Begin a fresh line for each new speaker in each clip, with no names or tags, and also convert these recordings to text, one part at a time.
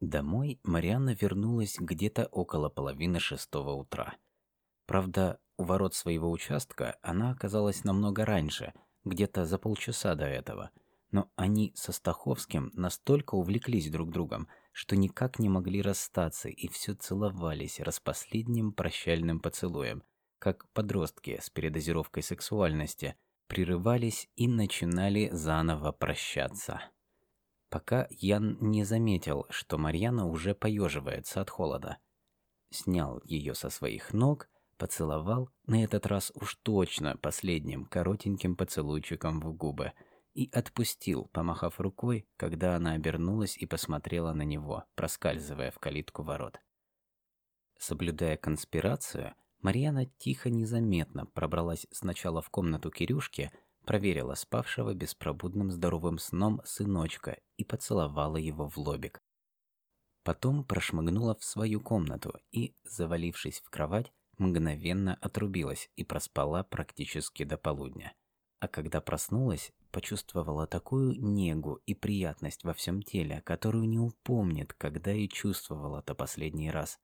Домой Марианна вернулась где-то около половины шестого утра. Правда, у ворот своего участка она оказалась намного раньше, где-то за полчаса до этого. Но они со Стаховским настолько увлеклись друг другом, что никак не могли расстаться и все целовались распоследним прощальным поцелуем, как подростки с передозировкой сексуальности, прерывались и начинали заново прощаться пока Ян не заметил, что Марьяна уже поеживается от холода. Снял ее со своих ног, поцеловал, на этот раз уж точно последним коротеньким поцелуйчиком в губы, и отпустил, помахав рукой, когда она обернулась и посмотрела на него, проскальзывая в калитку ворот. Соблюдая конспирацию, Марьяна тихо незаметно пробралась сначала в комнату Кирюшки, проверила спавшего беспробудным здоровым сном сыночка и поцеловала его в лобик. Потом прошмыгнула в свою комнату и, завалившись в кровать, мгновенно отрубилась и проспала практически до полудня. А когда проснулась, почувствовала такую негу и приятность во всем теле, которую не упомнит, когда и чувствовала-то последний раз.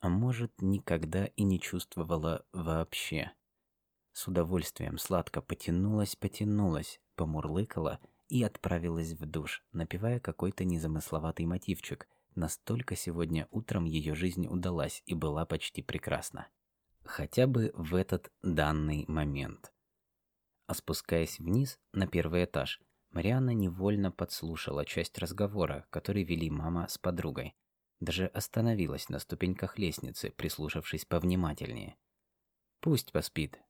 А может, никогда и не чувствовала вообще. С удовольствием сладко потянулась, потянулась, помурлыкала и отправилась в душ, напевая какой-то незамысловатый мотивчик. Настолько сегодня утром ее жизнь удалась и была почти прекрасна. Хотя бы в этот данный момент. А спускаясь вниз на первый этаж, Марианна невольно подслушала часть разговора, который вели мама с подругой. Даже остановилась на ступеньках лестницы, прислушавшись повнимательнее. Пусть поспит,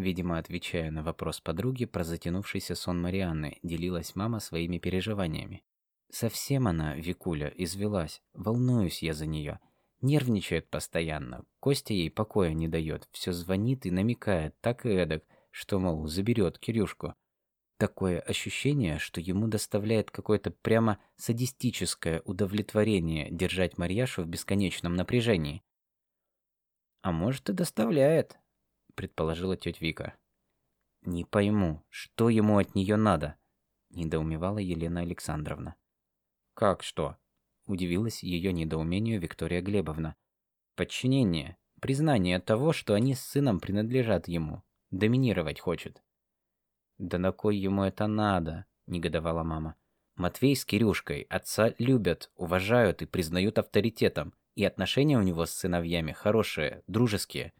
Видимо, отвечая на вопрос подруги про затянувшийся сон Марианны, делилась мама своими переживаниями. Совсем она, Викуля, извелась. Волнуюсь я за нее. Нервничает постоянно. Костя ей покоя не дает. Все звонит и намекает, так и эдак, что, мол, заберет Кирюшку. Такое ощущение, что ему доставляет какое-то прямо садистическое удовлетворение держать Марьяшу в бесконечном напряжении. А может и доставляет, предположила тетя Вика. Не пойму, что ему от нее надо, недоумевала Елена Александровна. Как что? удивилась ее недоумению Виктория Глебовна. Подчинение, признание того, что они с сыном принадлежат ему, доминировать хочет. Да на кой ему это надо? негодовала мама. Матвей с Кирюшкой отца любят, уважают и признают авторитетом, и отношения у него с сыновьями хорошие, дружеские.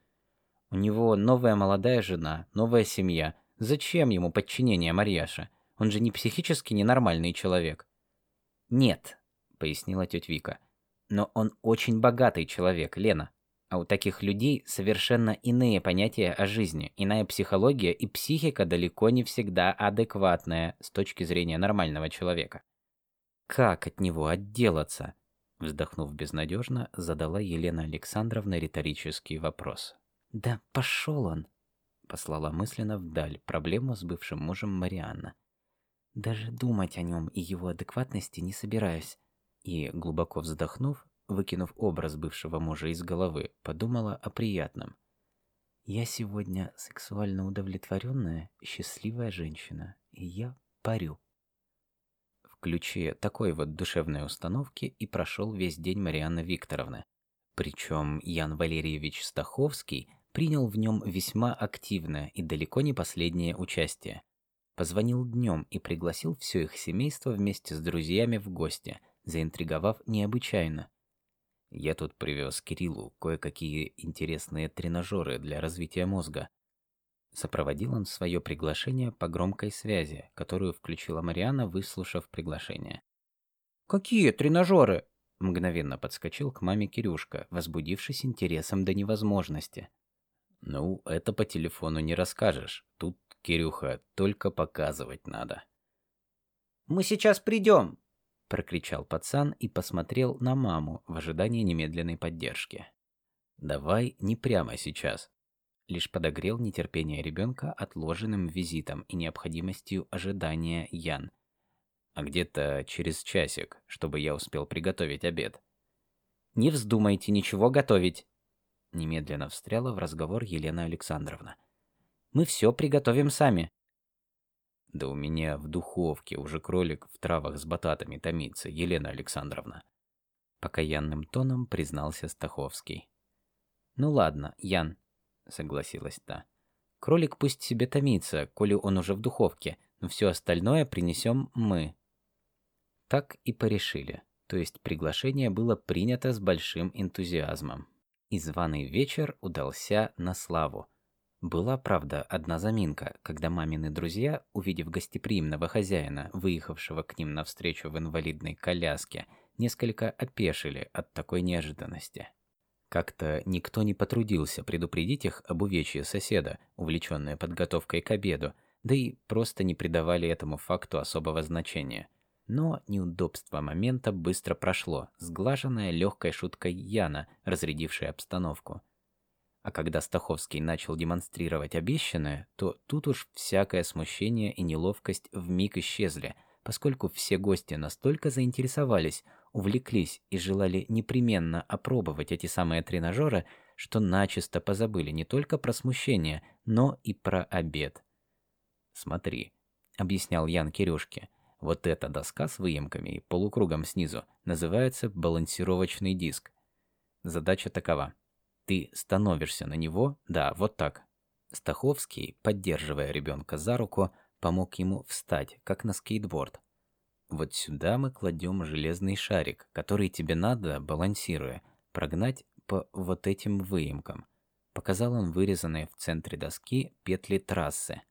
У него новая молодая жена, новая семья. Зачем ему подчинение Марьяша? Он же не психически ненормальный человек. Нет, пояснила тетя Вика. Но он очень богатый человек, Лена. А у таких людей совершенно иные понятия о жизни, иная психология и психика далеко не всегда адекватная с точки зрения нормального человека. Как от него отделаться? Вздохнув безнадежно, задала Елена Александровна риторический вопрос. «Да пошел он!» — послала мысленно вдаль проблему с бывшим мужем Марианна. «Даже думать о нем и его адекватности не собираюсь». И, глубоко вздохнув, выкинув образ бывшего мужа из головы, подумала о приятном. «Я сегодня сексуально удовлетворенная, счастливая женщина, и я парю». В ключе такой вот душевной установки и прошел весь день Марианны Викторовны. Причем Ян Валерьевич Стаховский – принял в нем весьма активное и далеко не последнее участие. Позвонил днем и пригласил все их семейство вместе с друзьями в гости, заинтриговав необычайно. Я тут привез Кириллу кое-какие интересные тренажеры для развития мозга. Сопроводил он свое приглашение по громкой связи, которую включила Мариана, выслушав приглашение. «Какие тренажеры?» Мгновенно подскочил к маме Кирюшка, возбудившись интересом до невозможности. Ну, это по телефону не расскажешь. Тут, Кирюха, только показывать надо. Мы сейчас придем, прокричал пацан и посмотрел на маму в ожидании немедленной поддержки. Давай не прямо сейчас. Лишь подогрел нетерпение ребенка отложенным визитом и необходимостью ожидания Ян. А где-то через часик, чтобы я успел приготовить обед. Не вздумайте ничего готовить, Немедленно встряла в разговор Елена Александровна. Мы все приготовим сами. Да у меня в духовке уже кролик в травах с бататами томится, Елена Александровна. покаянным тоном признался Стаховский. Ну ладно, Ян, согласилась та. Кролик пусть себе томится, коли он уже в духовке, но все остальное принесем мы. Так и порешили. То есть приглашение было принято с большим энтузиазмом. И званый вечер удался на славу. Была, правда, одна заминка, когда мамины друзья, увидев гостеприимного хозяина, выехавшего к ним навстречу в инвалидной коляске, несколько опешили от такой неожиданности. Как-то никто не потрудился предупредить их об увечье соседа, увлеченные подготовкой к обеду, да и просто не придавали этому факту особого значения. Но неудобство момента быстро прошло, сглаженное легкой шуткой Яна, разрядившей обстановку. А когда Стаховский начал демонстрировать обещанное, то тут уж всякое смущение и неловкость вмиг исчезли, поскольку все гости настолько заинтересовались, увлеклись и желали непременно опробовать эти самые тренажеры, что начисто позабыли не только про смущение, но и про обед. «Смотри», — объяснял Ян Кирюшке, — «вот эта доска с выемками и полукругом снизу называется балансировочный диск. Задача такова — ты становишься на него, да, вот так. Стаховский, поддерживая ребенка за руку, помог ему встать, как на скейтборд. Вот сюда мы кладем железный шарик, который тебе надо, балансируя, прогнать по вот этим выемкам. Показал он вырезанные в центре доски петли трассы.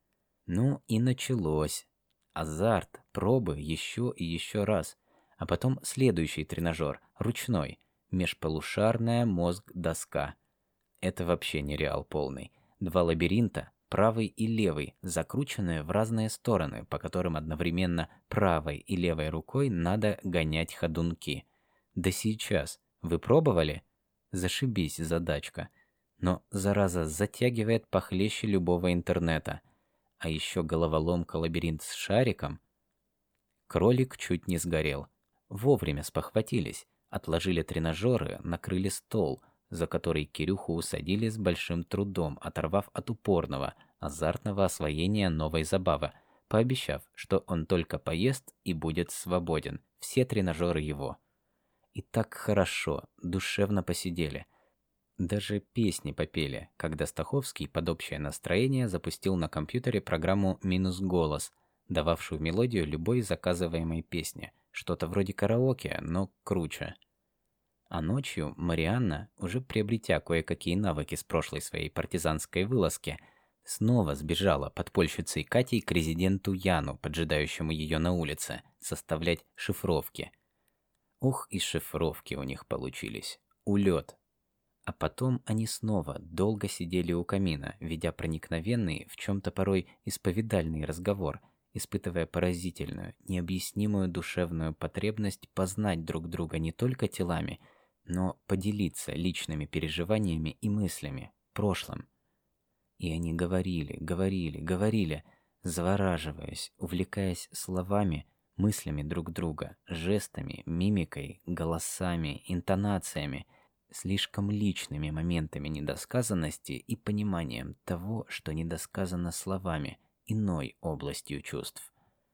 Ну и началось. Азарт, пробы еще и еще раз. А потом следующий тренажер, ручной, межполушарная мозг-доска. Это вообще нереал полный. Два лабиринта, правый и левый, закрученные в разные стороны, по которым одновременно правой и левой рукой надо гонять ходунки. Да сейчас. Вы пробовали? Зашибись, задачка. Но, зараза, затягивает похлеще любого интернета. А еще головоломка-лабиринт с шариком. Кролик чуть не сгорел. Вовремя спохватились. Отложили тренажеры, накрыли стол – за который Кирюху усадили с большим трудом, оторвав от упорного, азартного освоения новой забавы, пообещав, что он только поест и будет свободен, все тренажеры его. И так хорошо, душевно посидели. Даже песни попели, когда Стаховский под общее настроение запустил на компьютере программу «Минус голос», дававшую мелодию любой заказываемой песни. Что-то вроде караоке, но круче. А ночью Марианна, уже приобретя кое-какие навыки с прошлой своей партизанской вылазки, снова сбежала подпольщицей Катей к резиденту Яну, поджидающему ее на улице, составлять шифровки. Ух, и шифровки у них получились. Улет. А потом они снова долго сидели у камина, ведя проникновенный, в чем-то порой исповедальный разговор, испытывая поразительную, необъяснимую душевную потребность познать друг друга не только телами, но поделиться личными переживаниями и мыслями, прошлым. И они говорили, говорили, говорили, завораживаясь, увлекаясь словами, мыслями друг друга, жестами, мимикой, голосами, интонациями, слишком личными моментами недосказанности и пониманием того, что недосказано словами, иной областью чувств.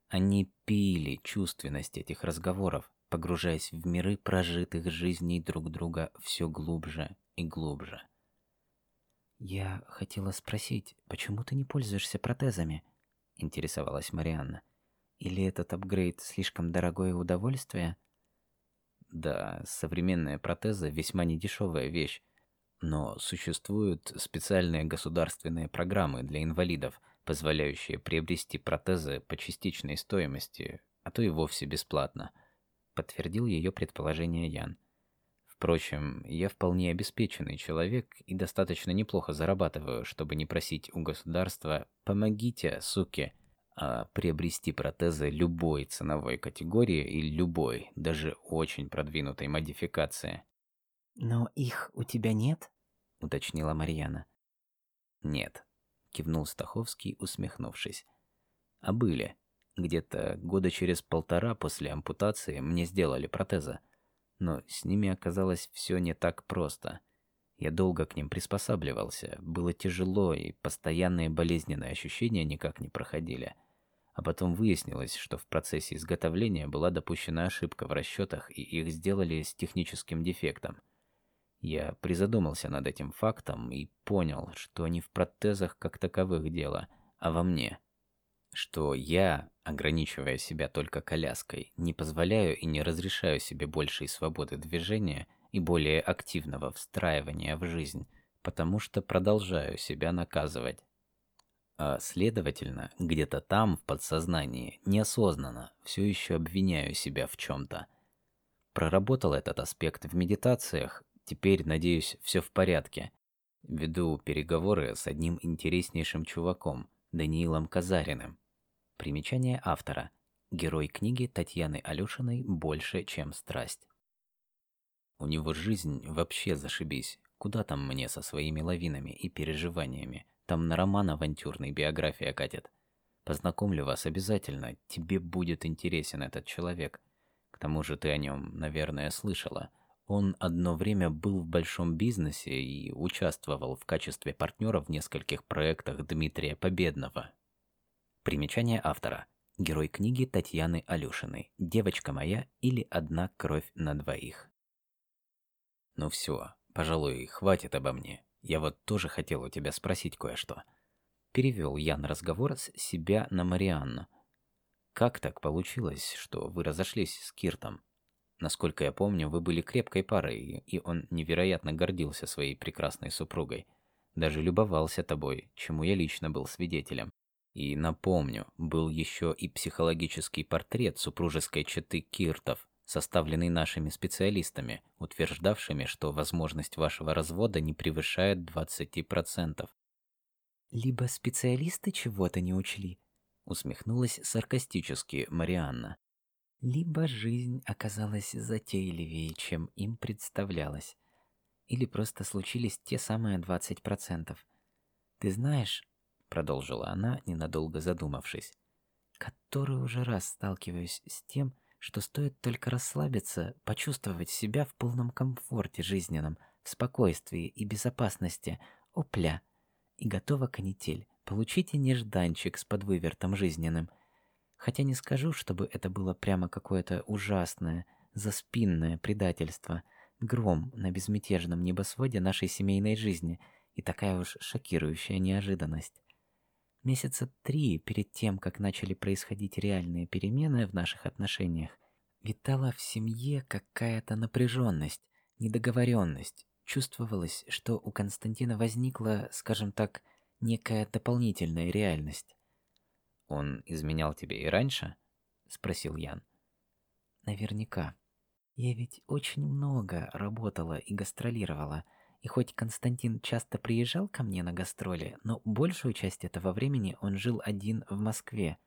Они пили чувственность этих разговоров, погружаясь в миры прожитых жизней друг друга все глубже и глубже. «Я хотела спросить, почему ты не пользуешься протезами?» — интересовалась Марианна. «Или этот апгрейд слишком дорогое удовольствие?» Да, современные протезы весьма недешевая вещь, но существуют специальные государственные программы для инвалидов, позволяющие приобрести протезы по частичной стоимости, а то и вовсе бесплатно – подтвердил ее предположение Ян. Впрочем, я вполне обеспеченный человек и достаточно неплохо зарабатываю, чтобы не просить у государства «помогите, суки», а приобрести протезы любой ценовой категории и любой, даже очень продвинутой модификации.
«Но их у тебя нет?»
— уточнила Марьяна. «Нет», — кивнул Стаховский, усмехнувшись. «А были. Где-то года через полтора после ампутации мне сделали протезы. Но с ними оказалось все не так просто. Я долго к ним приспосабливался, было тяжело, и постоянные болезненные ощущения никак не проходили. А потом выяснилось, что в процессе изготовления была допущена ошибка в расчетах, и их сделали с техническим дефектом. Я призадумался над этим фактом и понял, что не в протезах как таковых дело, а во мне. Что я, ограничивая себя только коляской, не позволяю и не разрешаю себе большей свободы движения и более активного встраивания в жизнь, потому что продолжаю себя наказывать. А следовательно, где-то там, в подсознании, неосознанно, все еще обвиняю себя в чем-то. Проработал этот аспект в медитациях, теперь, надеюсь, все в порядке. Веду переговоры с одним интереснейшим чуваком, Даниилом Казариным. Примечание автора. Герой книги Татьяны Алешиной «Больше, чем страсть». У него жизнь вообще зашибись. Куда там мне со своими лавинами и переживаниями? Там на роман авантюрный биография катит. Познакомлю вас обязательно, тебе будет интересен этот человек. К тому же ты о нем, наверное, слышала. Он одно время был в большом бизнесе и участвовал в качестве партнера в нескольких проектах Дмитрия Победного. Примечание автора. Герой книги Татьяны Алюшиной «Девочка моя» или «Одна кровь на двоих». Ну все, пожалуй, хватит обо мне. Я вот тоже хотел у тебя спросить кое-что. Перевел Ян разговор с себя на Марианну. Как так получилось, что вы разошлись с Киртом? Насколько я помню, вы были крепкой парой, и он невероятно гордился своей прекрасной супругой. Даже любовался тобой, чему я лично был свидетелем. И напомню, был еще и психологический портрет супружеской четы Киртов, составленный нашими специалистами, утверждавшими, что возможность вашего развода не превышает 20%.
Либо специалисты чего-то не учли, усмехнулась саркастически Марианна. Либо жизнь оказалась затейливее, чем им представлялось. Или просто случились те самые 20%. Ты знаешь, продолжила она, ненадолго задумавшись, который уже раз сталкиваюсь с тем, что стоит только расслабиться, почувствовать себя в полном комфорте жизненном, в спокойствии и безопасности. Опля! И готова канитель. Получите нежданчик с подвывертом жизненным. Хотя не скажу, чтобы это было прямо какое-то ужасное, заспинное предательство. Гром на безмятежном небосводе нашей семейной жизни и такая уж шокирующая неожиданность. Месяца три перед тем, как начали происходить реальные перемены в наших отношениях, витала в семье какая-то напряженность, недоговоренность. Чувствовалось, что у Константина возникла, скажем так, некая дополнительная реальность.
Он изменял тебе и раньше? спросил Ян.
Наверняка. Я ведь очень много работала и гастролировала. И хоть Константин часто приезжал ко мне на гастроли, но большую часть этого времени он жил один в Москве.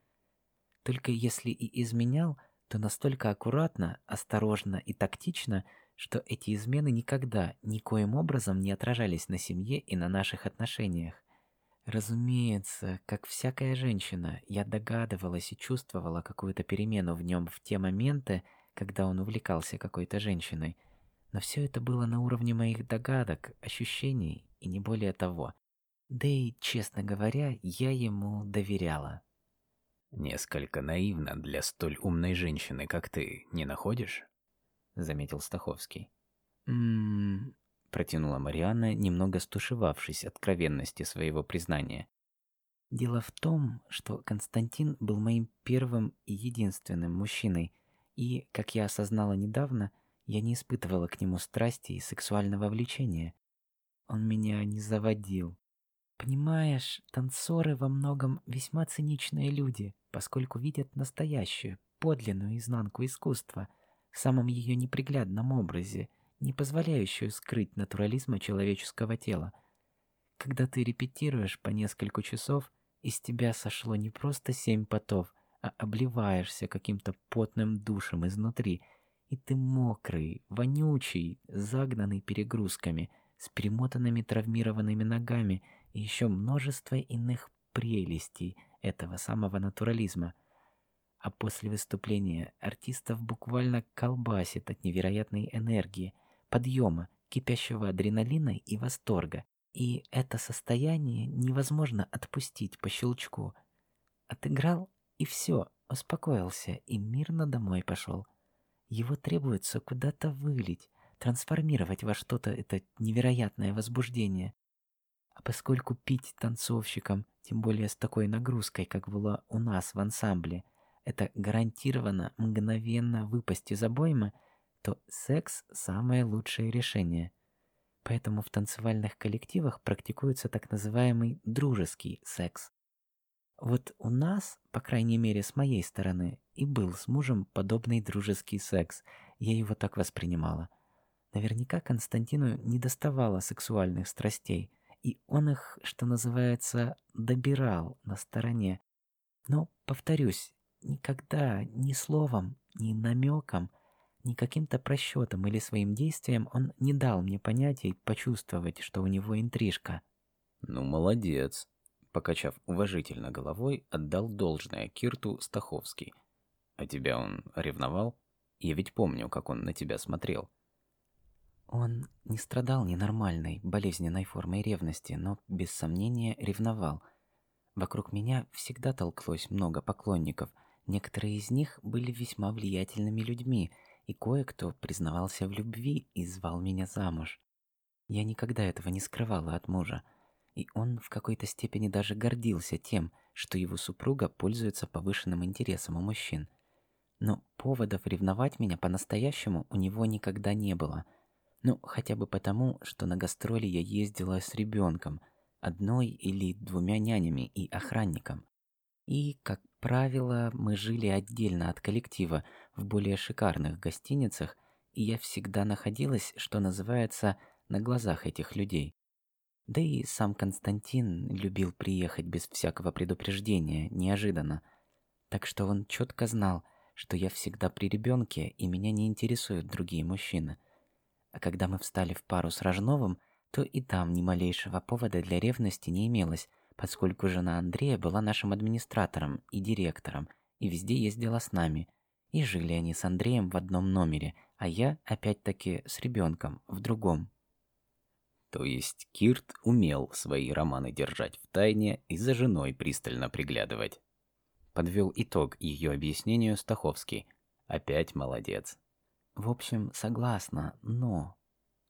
Только если и изменял, то настолько аккуратно, осторожно и тактично, что эти измены никогда никоим образом не отражались на семье и на наших отношениях. Разумеется, как всякая женщина, я догадывалась и чувствовала какую-то перемену в нем в те моменты, когда он увлекался какой-то женщиной – но все это было на уровне моих догадок, ощущений и не более того. Да и, честно говоря, я ему доверяла.
Несколько наивно для столь умной женщины, как ты, не находишь? заметил Стаховский.
М-м,
протянула Марианна, немного стушевавшись откровенности своего признания.
Дело в том, что Константин был моим первым и единственным мужчиной, и, как я осознала недавно, я не испытывала к нему страсти и сексуального влечения. Он меня не заводил. Понимаешь, танцоры во многом весьма циничные люди, поскольку видят настоящую, подлинную изнанку искусства в самом ее неприглядном образе, не позволяющую скрыть натурализма человеческого тела. Когда ты репетируешь по несколько часов, из тебя сошло не просто семь потов, а обливаешься каким-то потным душем изнутри – и ты мокрый, вонючий, загнанный перегрузками, с перемотанными травмированными ногами и еще множество иных прелестей этого самого натурализма. А после выступления артистов буквально колбасит от невероятной энергии, подъема, кипящего адреналина и восторга. И это состояние невозможно отпустить по щелчку. Отыграл и все, успокоился и мирно домой пошел. Его требуется куда-то вылить, трансформировать во что-то это невероятное возбуждение. А поскольку пить танцовщикам, тем более с такой нагрузкой, как было у нас в ансамбле, это гарантированно мгновенно выпасть из обоймы, то секс – самое лучшее решение. Поэтому в танцевальных коллективах практикуется так называемый дружеский секс. Вот у нас, по крайней мере с моей стороны, и был с мужем подобный дружеский секс. Я его так воспринимала. Наверняка Константину не доставало сексуальных страстей, и он их, что называется, добирал на стороне. Но, повторюсь, никогда ни словом, ни намеком, ни каким-то просчетом или своим действием он не дал мне понять и почувствовать, что у него интрижка.
«Ну, молодец», покачав уважительно головой, отдал должное Кирту Стаховский. А тебя он ревновал? Я ведь помню, как он на тебя смотрел.
Он не страдал ненормальной, болезненной формой ревности, но без сомнения ревновал. Вокруг меня всегда толклось много поклонников. Некоторые из них были весьма влиятельными людьми, и кое-кто признавался в любви и звал меня замуж. Я никогда этого не скрывала от мужа и он в какой-то степени даже гордился тем, что его супруга пользуется повышенным интересом у мужчин. Но поводов ревновать меня по-настоящему у него никогда не было. Ну, хотя бы потому, что на гастроли я ездила с ребенком, одной или двумя нянями и охранником. И, как правило, мы жили отдельно от коллектива в более шикарных гостиницах, и я всегда находилась, что называется, на глазах этих людей. Да и сам Константин любил приехать без всякого предупреждения, неожиданно. Так что он четко знал, что я всегда при ребенке и меня не интересуют другие мужчины. А когда мы встали в пару с Рожновым, то и там ни малейшего повода для ревности не имелось, поскольку жена Андрея была нашим администратором и директором, и везде ездила с нами. И жили они с Андреем в одном номере, а я, опять-таки, с ребенком в другом.
То есть Кирт умел свои романы держать в тайне и за женой пристально приглядывать. Подвел итог ее объяснению Стаховский. Опять молодец.
В общем, согласна, но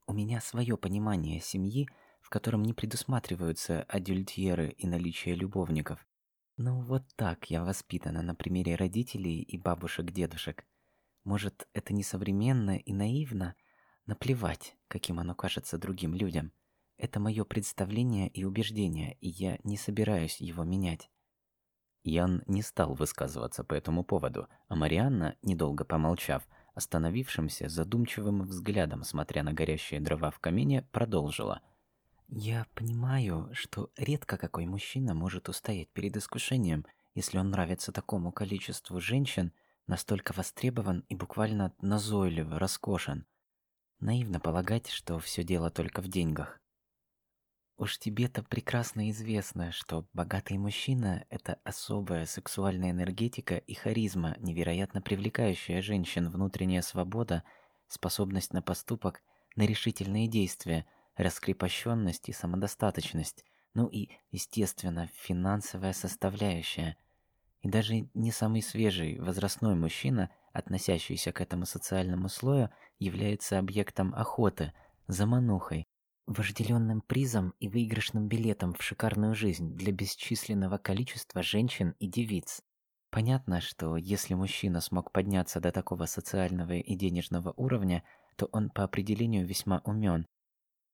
у меня свое понимание семьи, в котором не предусматриваются адюльтеры и наличие любовников. Ну вот так я воспитана на примере родителей и бабушек-дедушек. Может, это не современно и наивно, Наплевать, каким оно кажется другим людям. Это мое представление и убеждение, и я не собираюсь его менять.
Ян не стал высказываться по этому поводу, а Марианна, недолго помолчав, остановившимся задумчивым взглядом, смотря на горящие дрова в камине, продолжила.
«Я понимаю, что редко какой мужчина может устоять перед искушением, если он нравится такому количеству женщин, настолько востребован и буквально назойлив, роскошен. Наивно полагать, что все дело только в деньгах. Уж тебе-то прекрасно известно, что богатый мужчина – это особая сексуальная энергетика и харизма, невероятно привлекающая женщин, внутренняя свобода, способность на поступок, на решительные действия, раскрепощенность и самодостаточность, ну и, естественно, финансовая составляющая. И даже не самый свежий возрастной мужчина относящийся к этому социальному слою, является объектом охоты, заманухой, вожделенным призом и выигрышным билетом в шикарную жизнь для бесчисленного количества женщин и девиц. Понятно, что если мужчина смог подняться до такого социального и денежного уровня, то он по определению весьма умен.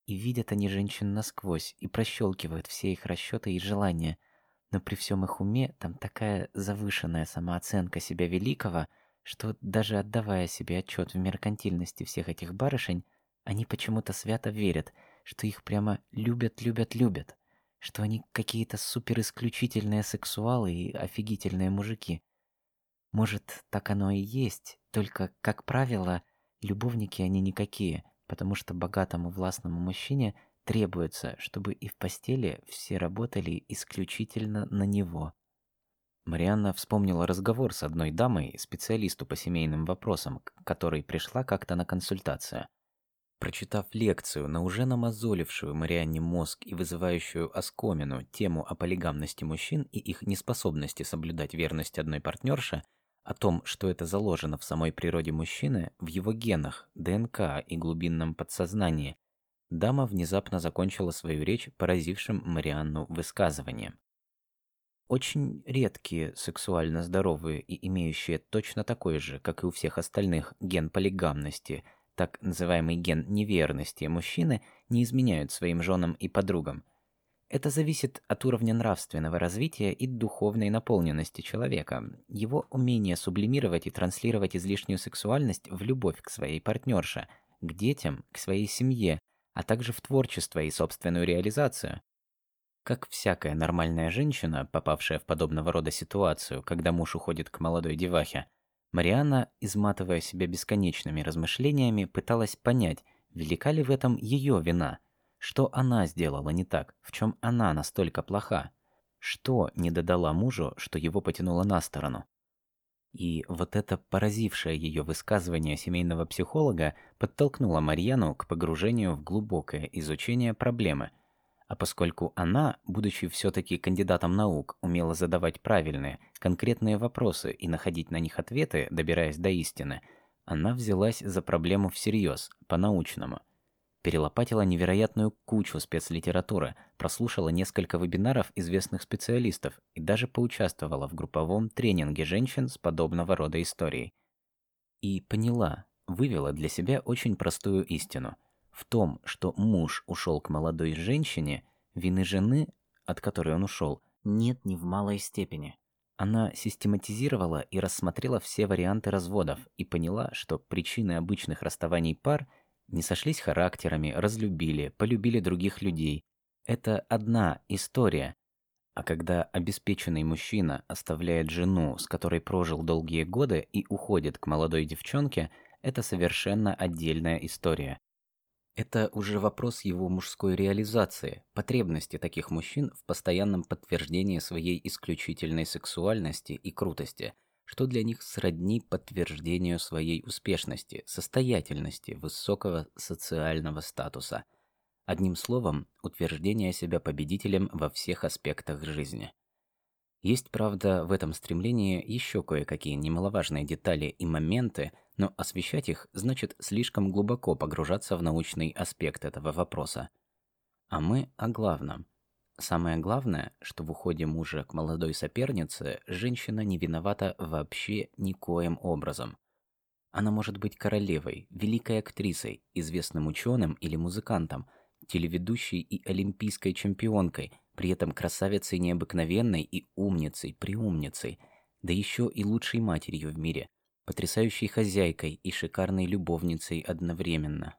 И видят они женщин насквозь и прощелкивают все их расчеты и желания. Но при всем их уме там такая завышенная самооценка себя великого – что даже отдавая себе отчет в меркантильности всех этих барышень, они почему-то свято верят, что их прямо любят, любят, любят, что они какие-то суперисключительные сексуалы и офигительные мужики. Может, так оно и есть, только, как правило, любовники они никакие, потому что богатому властному мужчине требуется, чтобы и в постели все работали исключительно на него.
Марианна вспомнила разговор с одной дамой, специалисту по семейным вопросам, к которой пришла как-то на консультацию. Прочитав лекцию на уже намазолившую Марианне мозг и вызывающую оскомину тему о полигамности мужчин и их неспособности соблюдать верность одной партнерше, о том, что это заложено в самой природе мужчины, в его генах, ДНК и глубинном подсознании, дама внезапно закончила свою речь поразившим Марианну высказыванием. Очень редкие сексуально здоровые и имеющие точно такой же, как и у всех остальных, ген полигамности, так называемый ген неверности, мужчины не изменяют своим женам и подругам. Это зависит от уровня нравственного развития и духовной наполненности человека, его умения сублимировать и транслировать излишнюю сексуальность в любовь к своей партнерше, к детям, к своей семье, а также в творчество и собственную реализацию. Как всякая нормальная женщина, попавшая в подобного рода ситуацию, когда муж уходит к молодой девахе, Марианна, изматывая себя бесконечными размышлениями, пыталась понять, велика ли в этом ее вина, что она сделала не так, в чем она настолько плоха, что не додала мужу, что его потянуло на сторону. И вот это поразившее ее высказывание семейного психолога подтолкнуло Марьяну к погружению в глубокое изучение проблемы – а поскольку она, будучи все-таки кандидатом наук, умела задавать правильные, конкретные вопросы и находить на них ответы, добираясь до истины, она взялась за проблему всерьез, по-научному. Перелопатила невероятную кучу спецлитературы, прослушала несколько вебинаров известных специалистов и даже поучаствовала в групповом тренинге женщин с подобного рода историей. И поняла, вывела для себя очень простую истину – в том, что муж ушел к молодой женщине, вины жены, от которой он ушел, нет ни в малой степени. Она систематизировала и рассмотрела все варианты разводов и поняла, что причины обычных расставаний пар не сошлись характерами, разлюбили, полюбили других людей. Это одна история. А когда обеспеченный мужчина оставляет жену, с которой прожил долгие годы, и уходит к молодой девчонке, это совершенно отдельная история. Это уже вопрос его мужской реализации, потребности таких мужчин в постоянном подтверждении своей исключительной сексуальности и крутости, что для них сродни подтверждению своей успешности, состоятельности, высокого социального статуса. Одним словом, утверждение себя победителем во всех аспектах жизни. Есть, правда, в этом стремлении еще кое-какие немаловажные детали и моменты – но освещать их значит слишком глубоко погружаться в научный аспект этого вопроса. А мы о главном. Самое главное, что в уходе мужа к молодой сопернице женщина не виновата вообще никоим образом. Она может быть королевой, великой актрисой, известным ученым или музыкантом, телеведущей и олимпийской чемпионкой, при этом красавицей необыкновенной и умницей-преумницей, да еще и лучшей матерью в мире – потрясающей хозяйкой и шикарной любовницей одновременно.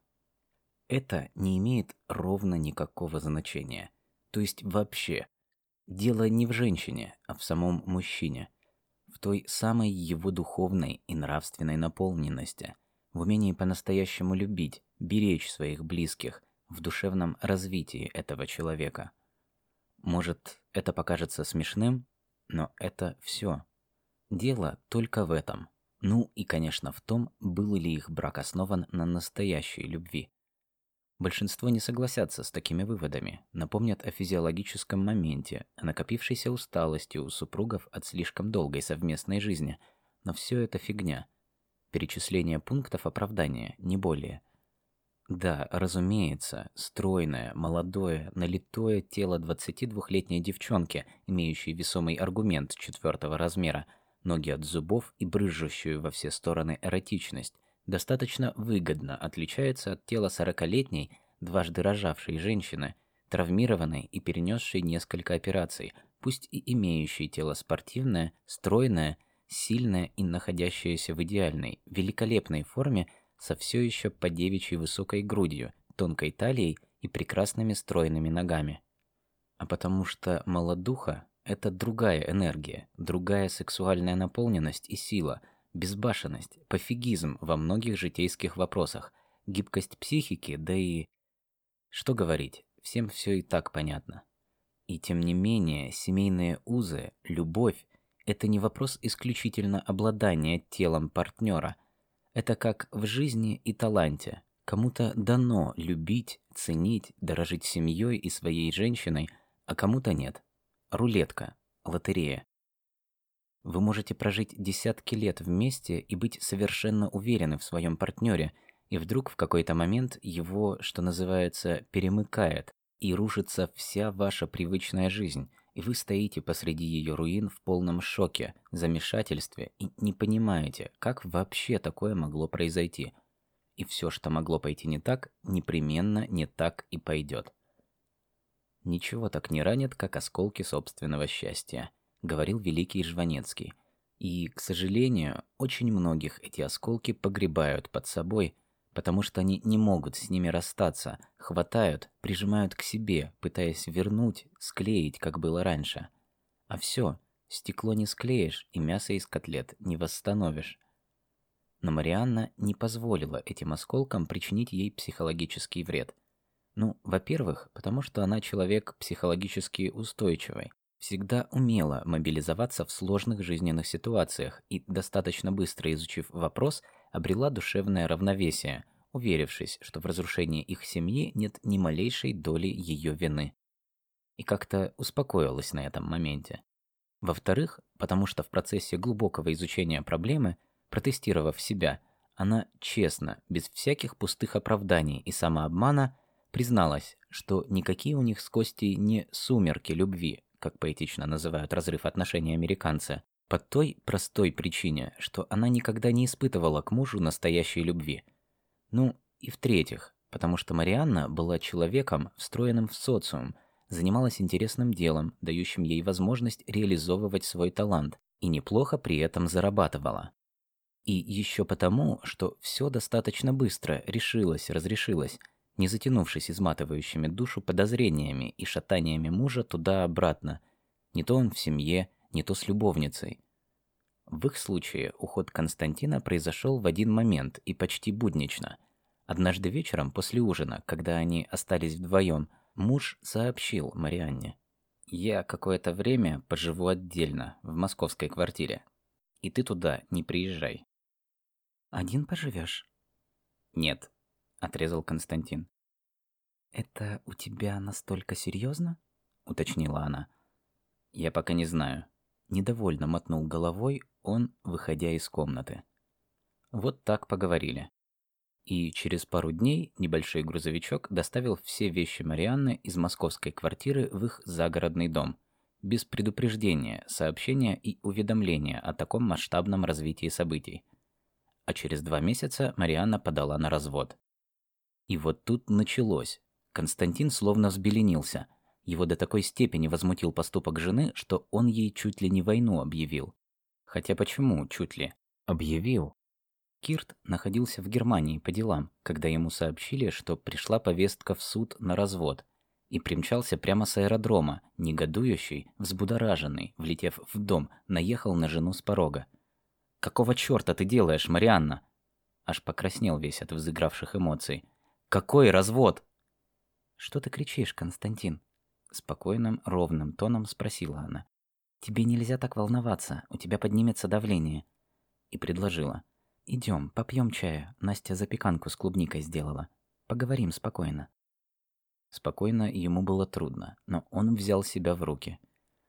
Это не имеет ровно никакого значения. То есть вообще. Дело не в женщине, а в самом мужчине. В той самой его духовной и нравственной наполненности. В умении по-настоящему любить, беречь своих близких, в душевном развитии этого человека. Может, это покажется смешным, но это все. Дело только в этом – ну и, конечно, в том, был ли их брак основан на настоящей любви. Большинство не согласятся с такими выводами, напомнят о физиологическом моменте, о накопившейся усталости у супругов от слишком долгой совместной жизни, но все это фигня. Перечисление пунктов оправдания, не более. Да, разумеется, стройное, молодое, налитое тело 22-летней девчонки, имеющей весомый аргумент четвертого размера – ноги от зубов и брызжущую во все стороны эротичность, достаточно выгодно отличается от тела сорокалетней, дважды рожавшей женщины, травмированной и перенесшей несколько операций, пусть и имеющей тело спортивное, стройное, сильное и находящееся в идеальной, великолепной форме со все еще по девичьей высокой грудью, тонкой талией и прекрасными стройными ногами. А потому что молодуха это другая энергия, другая сексуальная наполненность и сила, безбашенность, пофигизм во многих житейских вопросах, гибкость психики, да и... Что говорить, всем все и так понятно. И тем не менее, семейные узы, любовь – это не вопрос исключительно обладания телом партнера. Это как в жизни и таланте, Кому-то дано любить, ценить, дорожить семьей и своей женщиной, а кому-то нет. Рулетка, лотерея. Вы можете прожить десятки лет вместе и быть совершенно уверены в своем партнере, и вдруг в какой-то момент его, что называется, перемыкает, и рушится вся ваша привычная жизнь, и вы стоите посреди ее руин в полном шоке, замешательстве и не понимаете, как вообще такое могло произойти. И все, что могло пойти не так, непременно не так и пойдет. Ничего так не ранит, как осколки собственного счастья говорил великий Жванецкий. И, к сожалению, очень многих эти осколки погребают под собой, потому что они не могут с ними расстаться, хватают, прижимают к себе, пытаясь вернуть, склеить, как было раньше. А все, стекло не склеишь и мясо из котлет не восстановишь. Но Марианна не позволила этим осколкам причинить ей психологический вред. Ну, во-первых, потому что она человек психологически устойчивый, всегда умела мобилизоваться в сложных жизненных ситуациях и, достаточно быстро изучив вопрос, обрела душевное равновесие, уверившись, что в разрушении их семьи нет ни малейшей доли ее вины. И как-то успокоилась на этом моменте. Во-вторых, потому что в процессе глубокого изучения проблемы, протестировав себя, она честно, без всяких пустых оправданий и самообмана, призналась, что никакие у них с Костей не сумерки любви, как поэтично называют разрыв отношений американца, по той простой причине, что она никогда не испытывала к мужу настоящей любви. Ну, и в-третьих, потому что Марианна была человеком, встроенным в социум, занималась интересным делом, дающим ей возможность реализовывать свой талант, и неплохо при этом зарабатывала. И еще потому, что все достаточно быстро решилось, разрешилось, не затянувшись изматывающими душу подозрениями и шатаниями мужа туда-обратно. Не то он в семье, не то с любовницей. В их случае уход Константина произошел в один момент и почти буднично. Однажды вечером после ужина, когда они остались вдвоем, муж сообщил Марианне. «Я какое-то время поживу отдельно, в московской квартире. И ты туда не приезжай».
«Один поживешь?»
«Нет, отрезал Константин.
Это у тебя настолько серьезно? уточнила она.
Я пока не знаю. Недовольно мотнул головой он, выходя из комнаты. Вот так поговорили. И через пару дней небольшой грузовичок доставил все вещи Марианны из московской квартиры в их загородный дом, без предупреждения, сообщения и уведомления о таком масштабном развитии событий. А через два месяца Марианна подала на развод. И вот тут началось. Константин словно взбеленился. Его до такой степени возмутил поступок жены, что он ей чуть ли не войну объявил. Хотя почему чуть ли? Объявил. Кирт находился в Германии по делам, когда ему сообщили, что пришла повестка в суд на развод, и примчался прямо с аэродрома, негодующий, взбудораженный, влетев в дом, наехал на жену с порога. «Какого чёрта ты делаешь, Марианна?» Аж покраснел весь от взыгравших эмоций. Какой развод?
Что ты кричишь, Константин? Спокойным, ровным тоном спросила она. Тебе нельзя так волноваться, у тебя поднимется давление. И предложила. Идем, попьем чая. Настя запеканку с клубникой сделала. Поговорим спокойно.
Спокойно ему было трудно, но он взял себя в руки.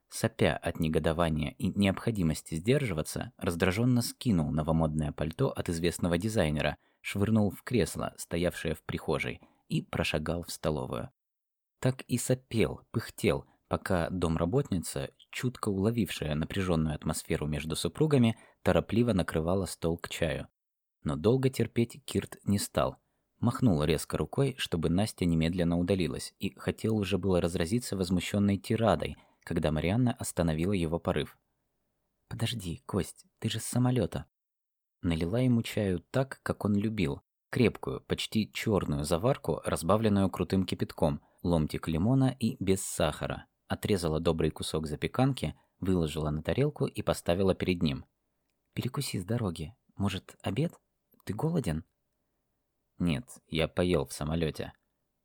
Сопя от негодования и необходимости сдерживаться, раздраженно скинул новомодное пальто от известного дизайнера швырнул в кресло, стоявшее в прихожей, и прошагал в столовую. Так и сопел, пыхтел, пока домработница, чутко уловившая напряженную атмосферу между супругами, торопливо накрывала стол к чаю. Но долго терпеть Кирт не стал. Махнул резко рукой, чтобы Настя немедленно удалилась, и хотел уже было разразиться возмущенной тирадой, когда Марианна остановила его порыв.
«Подожди, Кость, ты же с самолета.
Налила ему чаю так, как он любил. Крепкую, почти черную заварку, разбавленную крутым кипятком, ломтик лимона и без сахара. Отрезала добрый кусок запеканки, выложила на тарелку и поставила перед ним.
«Перекуси с дороги. Может, обед? Ты голоден?»
«Нет, я поел в самолете.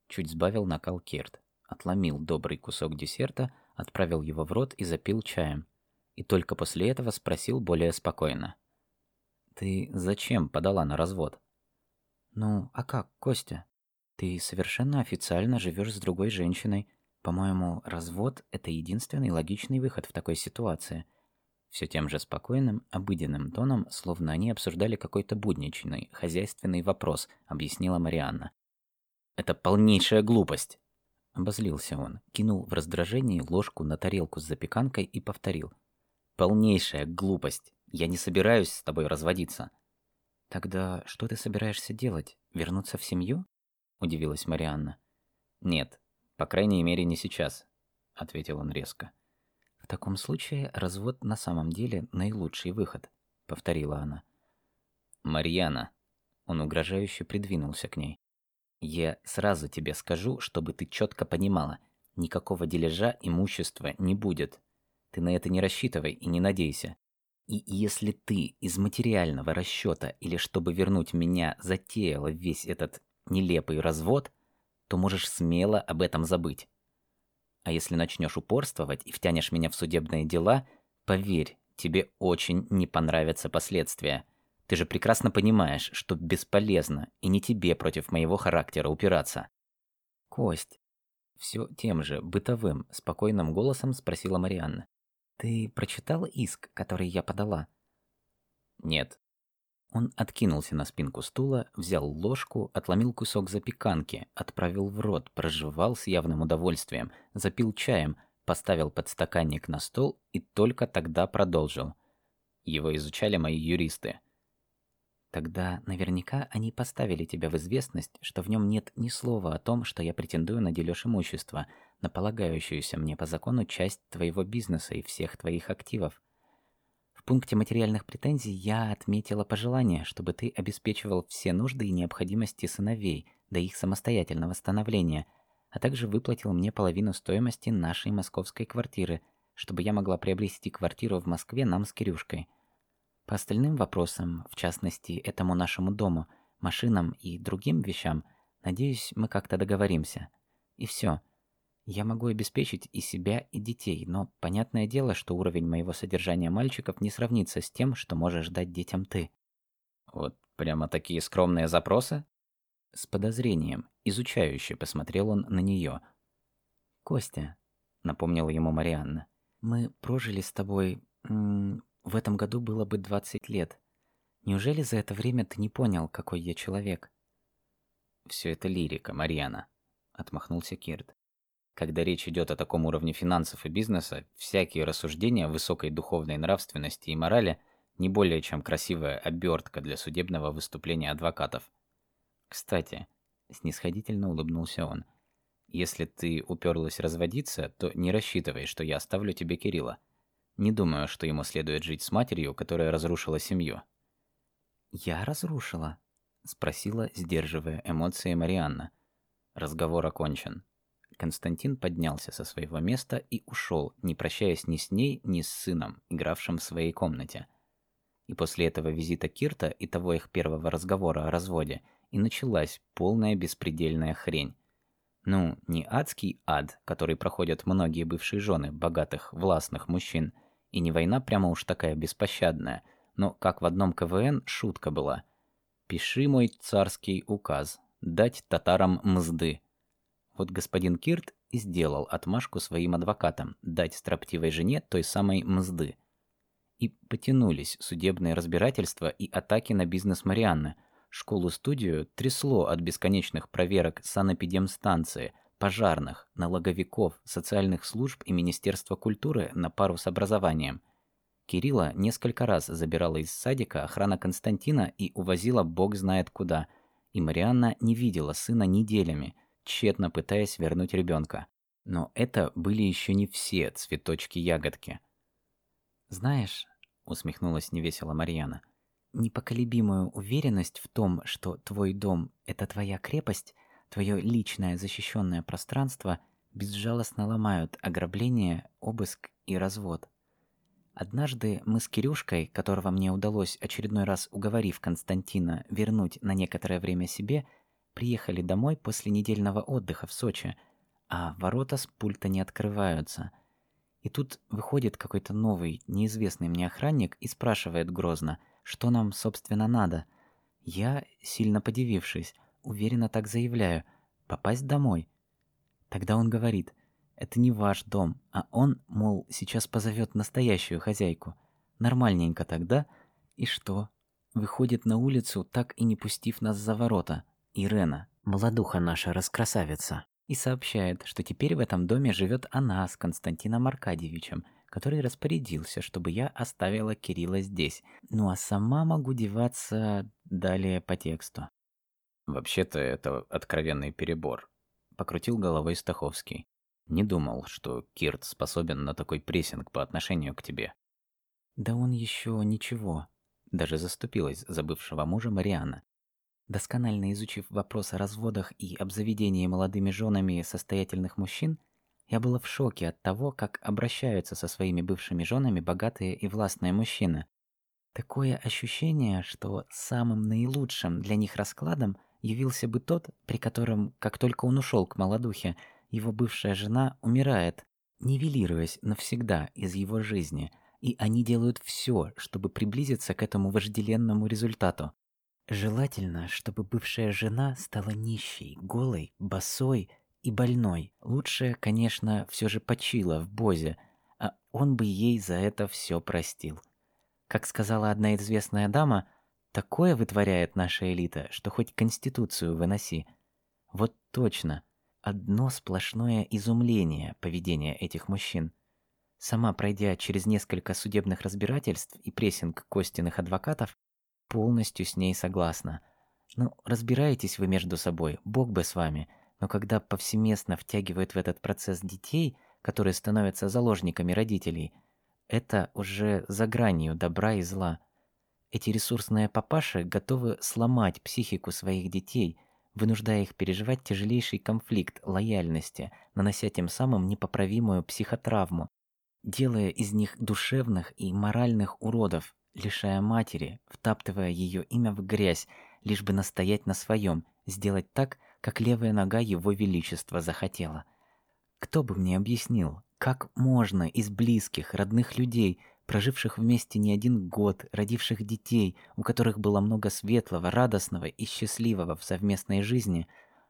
Чуть сбавил накал Кирт. Отломил добрый кусок десерта, отправил его в рот и запил чаем. И только после этого спросил более спокойно. Ты зачем подала на развод?
Ну, а как, Костя? Ты совершенно официально живешь с другой женщиной. По-моему, развод – это единственный логичный выход в такой ситуации. Все тем же спокойным, обыденным тоном, словно они обсуждали какой-то будничный, хозяйственный вопрос, объяснила Марианна. «Это полнейшая глупость!» Обозлился он, кинул в раздражении ложку на тарелку с запеканкой и повторил. «Полнейшая глупость! Я не собираюсь с тобой разводиться!» «Тогда что ты собираешься делать? Вернуться в семью?» – удивилась Марианна. «Нет, по крайней мере не сейчас», – ответил он резко. «В таком случае развод на самом деле наилучший выход», — повторила она. «Марьяна», — он угрожающе придвинулся к ней. «Я сразу тебе скажу, чтобы ты четко понимала, никакого дележа имущества не будет. Ты на это не рассчитывай и не надейся. И если ты из материального расчета или чтобы вернуть меня затеяла весь этот нелепый развод, то можешь смело об этом забыть. А если начнешь упорствовать и втянешь меня в судебные дела, поверь, тебе очень не понравятся последствия. Ты же прекрасно понимаешь, что бесполезно и не тебе против моего характера упираться. Кость. Все тем же бытовым, спокойным голосом спросила Марианна. Ты прочитал иск, который я подала? Нет. Он откинулся на спинку стула, взял ложку, отломил кусок запеканки, отправил в рот, прожевал с явным удовольствием, запил чаем, поставил подстаканник на стол и только тогда продолжил. Его изучали мои юристы. Тогда наверняка они поставили тебя в известность, что в нем нет ни слова о том, что я претендую на дележ имущества, на полагающуюся мне по закону часть твоего бизнеса и всех твоих активов. В пункте материальных претензий я отметила пожелание, чтобы ты обеспечивал все нужды и необходимости сыновей до их самостоятельного становления, а также выплатил мне половину стоимости нашей московской квартиры, чтобы я могла приобрести квартиру в Москве нам с Кирюшкой. По остальным вопросам, в частности, этому нашему дому, машинам и другим вещам, надеюсь, мы как-то договоримся. И все. Я могу обеспечить и себя, и детей, но понятное дело, что уровень моего содержания мальчиков не сравнится с тем, что можешь дать детям ты.
Вот прямо такие скромные запросы?
С подозрением, изучающе посмотрел он на нее. Костя, напомнила ему Марианна. Мы прожили с тобой в этом году было бы 20 лет. Неужели за это время ты не понял, какой я человек?
Все это лирика, Марьяна, отмахнулся Кирт. Когда речь идет о таком уровне финансов и бизнеса, всякие рассуждения о высокой духовной нравственности и морали не более чем красивая обертка для судебного выступления адвокатов. Кстати, снисходительно улыбнулся он. Если ты уперлась разводиться, то не рассчитывай, что я оставлю тебе Кирилла. Не думаю, что ему следует жить с матерью, которая разрушила семью.
Я разрушила, спросила, сдерживая эмоции Марианна.
Разговор окончен.
Константин поднялся со своего места и ушел, не прощаясь ни с ней, ни с сыном, игравшим в своей комнате. И после этого визита Кирта и того их первого разговора о разводе и началась полная беспредельная хрень. Ну, не адский ад, который проходят многие бывшие жены богатых, властных мужчин, и не война прямо уж такая беспощадная, но как в одном КВН шутка была. «Пиши мой царский указ, дать татарам мзды, вот господин Кирт и сделал отмашку своим адвокатам дать строптивой жене той самой мзды. И потянулись судебные разбирательства и атаки на бизнес Марианны. Школу-студию трясло от бесконечных проверок санэпидемстанции, пожарных, налоговиков, социальных служб и Министерства культуры на пару с образованием. Кирилла несколько раз забирала из садика охрана Константина и увозила бог знает куда. И Марианна не видела сына неделями – тщетно пытаясь вернуть ребенка. Но это были еще не все цветочки-ягодки. «Знаешь», — усмехнулась невесело Марьяна, «непоколебимую уверенность в том, что твой дом — это твоя крепость, твое личное защищенное пространство, безжалостно ломают ограбление, обыск и развод. Однажды мы с Кирюшкой, которого мне удалось очередной раз уговорив Константина вернуть на некоторое время себе, — Приехали домой после недельного отдыха в Сочи, а ворота с пульта не открываются. И тут выходит какой-то новый, неизвестный мне охранник и спрашивает грозно, что нам, собственно, надо. Я, сильно подивившись, уверенно так заявляю, попасть домой. Тогда он говорит, это не ваш дом, а он, мол, сейчас позовет настоящую хозяйку. Нормальненько тогда. И что? Выходит на улицу, так и не пустив нас за ворота. Ирена, молодуха наша раскрасавица. И сообщает, что теперь в этом доме живет она с Константином Аркадьевичем, который распорядился, чтобы я оставила Кирилла здесь. Ну а сама могу деваться далее по тексту.
Вообще-то это откровенный перебор. Покрутил головой Стаховский. Не думал, что Кирт способен на такой прессинг по отношению к тебе.
Да он еще ничего. Даже заступилась за бывшего мужа Мариана. Досконально изучив вопрос о разводах и обзаведении молодыми женами состоятельных мужчин, я была в шоке от того, как обращаются со своими бывшими женами богатые и властные мужчины. Такое ощущение, что самым наилучшим для них раскладом явился бы тот, при котором, как только он ушел к молодухе, его бывшая жена умирает, нивелируясь навсегда из его жизни, и они делают все, чтобы приблизиться к этому вожделенному результату. Желательно, чтобы бывшая жена стала нищей, голой, босой и больной. Лучше, конечно, все же почила в Бозе, а он бы ей за это все простил. Как сказала одна известная дама, такое вытворяет наша элита, что хоть конституцию выноси. Вот точно, одно сплошное изумление поведения этих мужчин. Сама пройдя через несколько судебных разбирательств и прессинг Костиных адвокатов, полностью с ней согласна. Ну, разбираетесь вы между собой, Бог бы с вами – но когда повсеместно втягивают в этот процесс детей, которые становятся заложниками родителей, это уже за гранью добра и зла. Эти ресурсные папаши готовы сломать психику своих детей, вынуждая их переживать тяжелейший конфликт лояльности, нанося тем самым непоправимую психотравму, делая из них душевных и моральных уродов, лишая матери, втаптывая ее имя в грязь, лишь бы настоять на своем, сделать так, как левая нога его величества захотела. Кто бы мне объяснил, как можно из близких, родных людей, проживших вместе не один год, родивших детей, у которых было много светлого, радостного и счастливого в совместной жизни,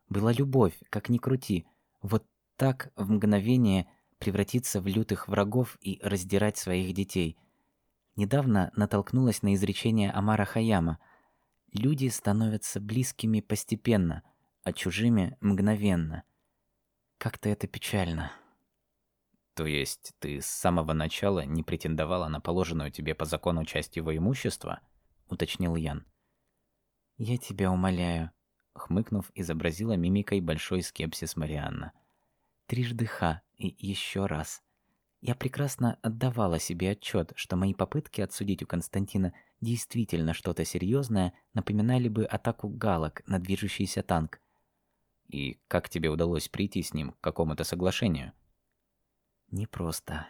была любовь, как ни крути, вот так в мгновение превратиться в лютых врагов и раздирать своих детей. Недавно натолкнулась на изречение Амара Хаяма: люди становятся близкими постепенно, а чужими мгновенно. Как-то это печально.
То есть ты с самого начала не претендовала на положенную тебе по закону часть его имущества? уточнил Ян.
Я тебя умоляю, хмыкнув, изобразила мимикой большой скепсис Марианна. Трижды ха и еще раз. Я прекрасно отдавала себе отчет, что мои попытки отсудить у Константина действительно что-то серьезное напоминали бы атаку галок на движущийся танк.
И как тебе удалось прийти с ним к какому-то соглашению?
Не просто.